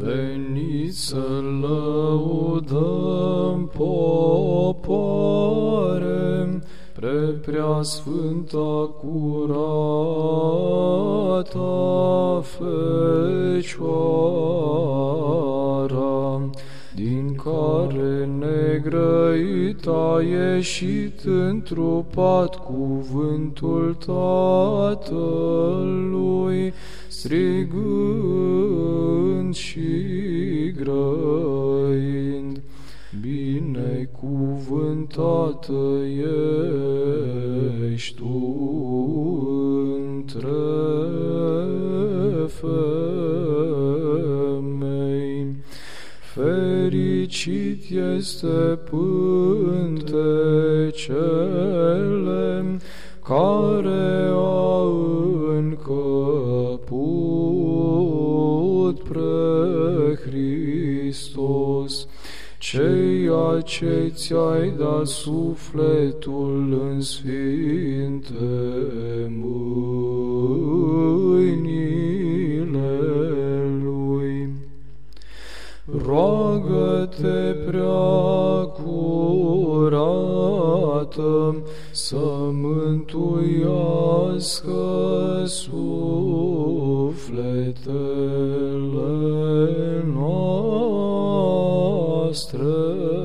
Veniți să lăudăm popoare, pre prea sfânta curata Fecioara, din care negrăit a ieșit întrupat cuvântul Tatălui, strigând binecuvântată ești tu între femei. Fericit este pântecele care a încăput pre Hristos, ceea ce ți-ai dat sufletul în sfinte mâinile Lui. Roagă-te prea curată să mântuiască sufletele străzi.